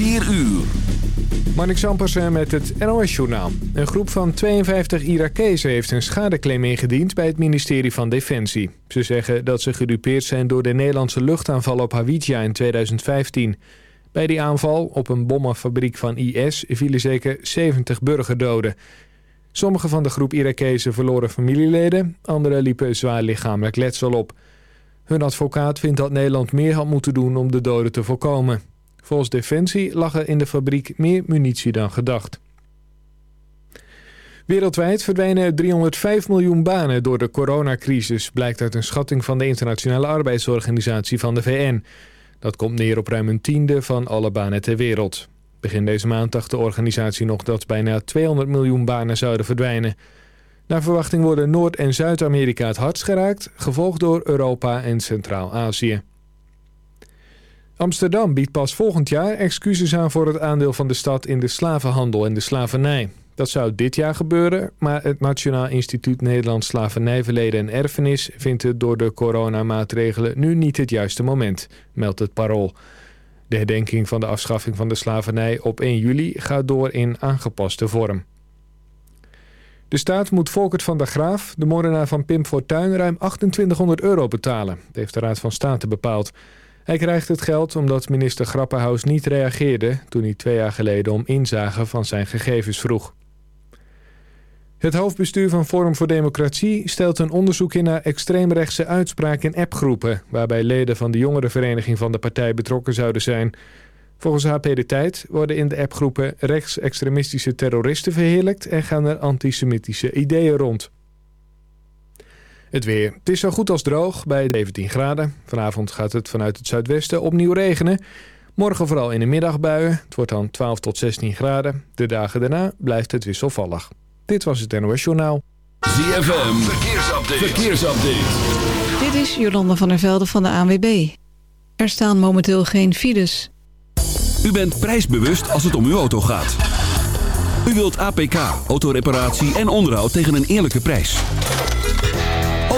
4 uur. Marnik Sampersen met het NOS-journaal. Een groep van 52 Irakezen heeft een schadeclaim ingediend bij het ministerie van Defensie. Ze zeggen dat ze gedupeerd zijn door de Nederlandse luchtaanval op Hawija in 2015. Bij die aanval op een bommenfabriek van IS vielen zeker 70 burgerdoden. Sommige van de groep Irakezen verloren familieleden, anderen liepen zwaar lichamelijk letsel op. Hun advocaat vindt dat Nederland meer had moeten doen om de doden te voorkomen. Volgens Defensie lag er in de fabriek meer munitie dan gedacht. Wereldwijd verdwijnen 305 miljoen banen door de coronacrisis... blijkt uit een schatting van de Internationale Arbeidsorganisatie van de VN. Dat komt neer op ruim een tiende van alle banen ter wereld. Begin deze maand dacht de organisatie nog dat bijna 200 miljoen banen zouden verdwijnen. Naar verwachting worden Noord- en Zuid-Amerika het hardst geraakt... gevolgd door Europa en Centraal-Azië. Amsterdam biedt pas volgend jaar excuses aan voor het aandeel van de stad in de slavenhandel en de slavernij. Dat zou dit jaar gebeuren, maar het Nationaal Instituut Nederlands Slavernijverleden en Erfenis vindt het door de coronamaatregelen nu niet het juiste moment, meldt het Parool. De herdenking van de afschaffing van de slavernij op 1 juli gaat door in aangepaste vorm. De staat moet Volkert van der Graaf, de moordenaar van Pim Fortuyn, ruim 2800 euro betalen. Heeft de Raad van State bepaald. Hij krijgt het geld omdat minister Grapperhaus niet reageerde... toen hij twee jaar geleden om inzage van zijn gegevens vroeg. Het hoofdbestuur van Forum voor Democratie stelt een onderzoek in naar extreemrechtse uitspraken in appgroepen... waarbij leden van de jongerenvereniging van de partij betrokken zouden zijn. Volgens HP De Tijd worden in de appgroepen rechtsextremistische terroristen verheerlijkt... en gaan er antisemitische ideeën rond. Het weer. Het is zo goed als droog bij 17 graden. Vanavond gaat het vanuit het zuidwesten opnieuw regenen. Morgen vooral in de middagbuien. Het wordt dan 12 tot 16 graden. De dagen daarna blijft het wisselvallig. Dit was het NOS Journaal. ZFM. Verkeersupdate. Verkeersupdate. Dit is Jolanda van der Velde van de ANWB. Er staan momenteel geen files. U bent prijsbewust als het om uw auto gaat. U wilt APK, autoreparatie en onderhoud tegen een eerlijke prijs.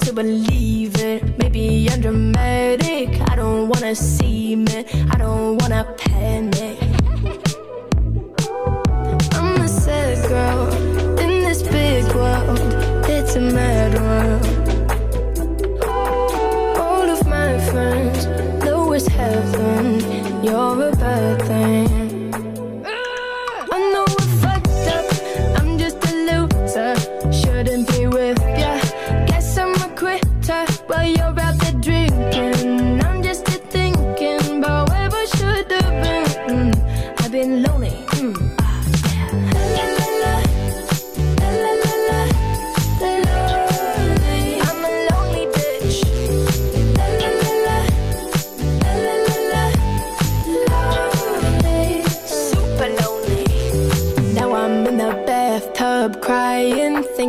to believe.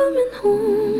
coming home.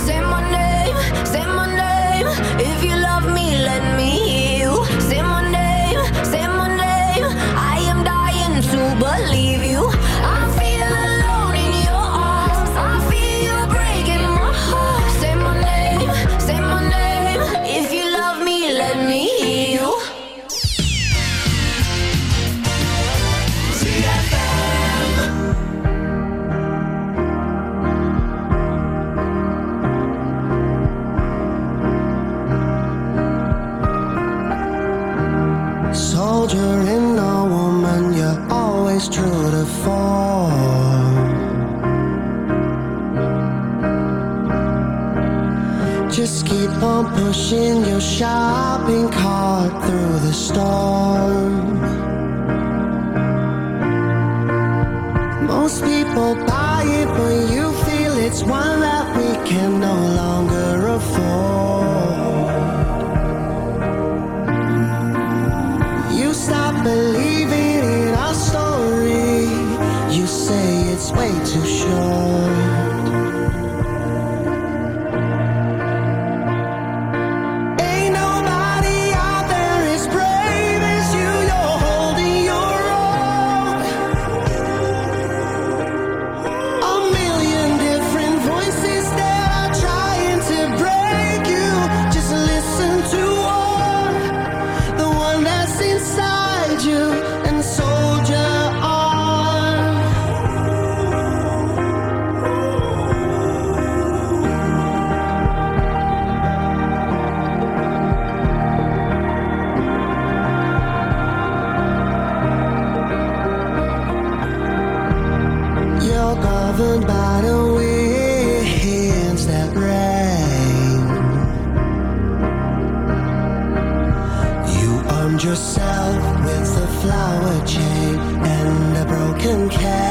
yourself with a flower chain and a broken cat.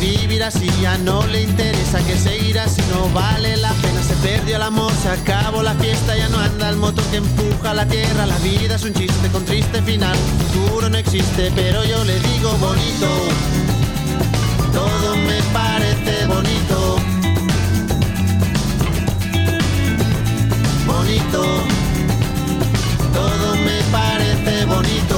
vivir así ya no le interesa, que seguir así no vale la pena. Se perdió el amor, se acabó la fiesta, ya no anda el motor que empuja la tierra. La vida es un chiste con triste final, futuro no existe, pero yo le digo bonito. Todo me parece bonito. Bonito todo me parece bonito.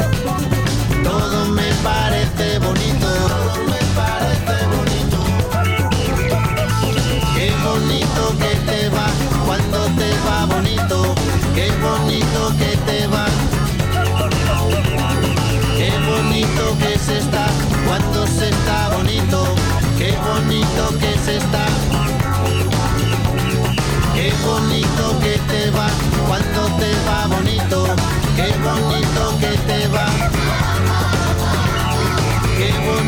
Parece bonito. Me parece bonito. Qué bonito que te va cuando te va bonito. Qué bonito que te va. Qué bonito que se está cuando se está bonito. Qué bonito que se está. Qué bonito que te va cuando te va bonito. Qué bonito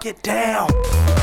Get down.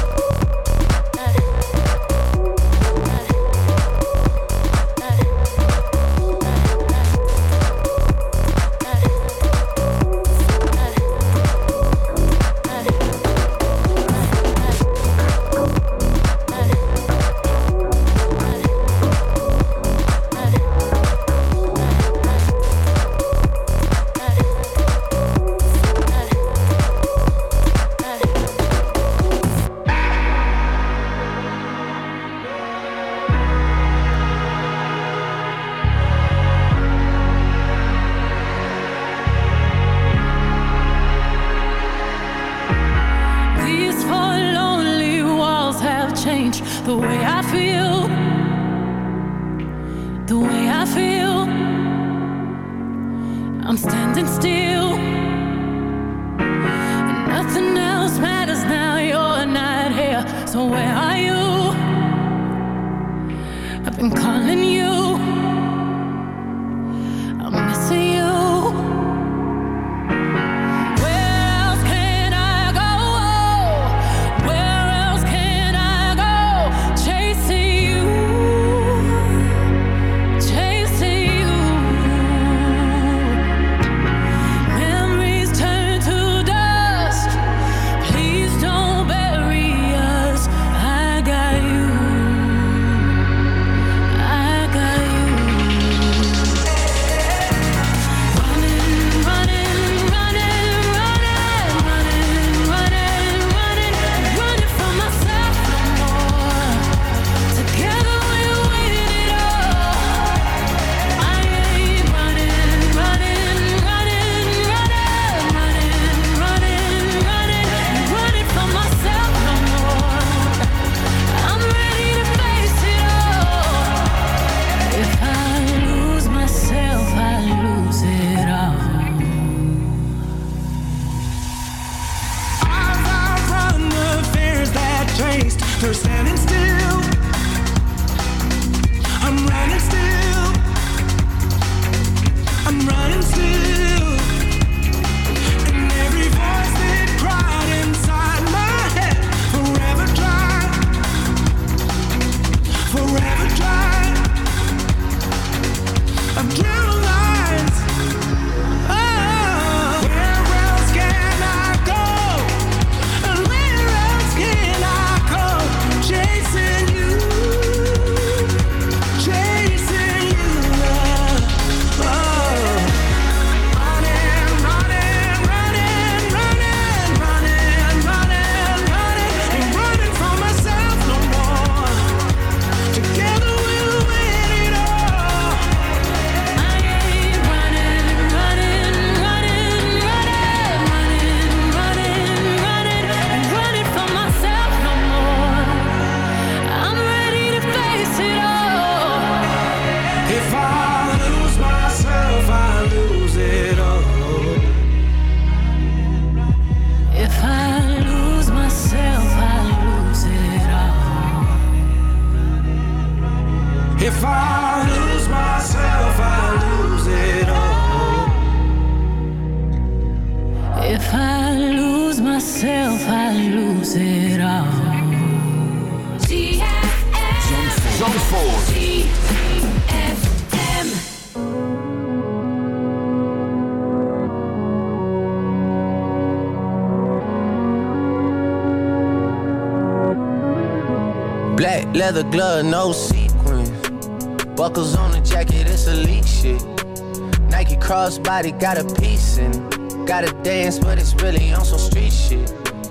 Lose it all. Zandvoort. Black leather glove, no sequins. Buckles on the jacket, it's elite shit. Nike crossbody got a piece in it. Gotta dance, but it's really on some street shit.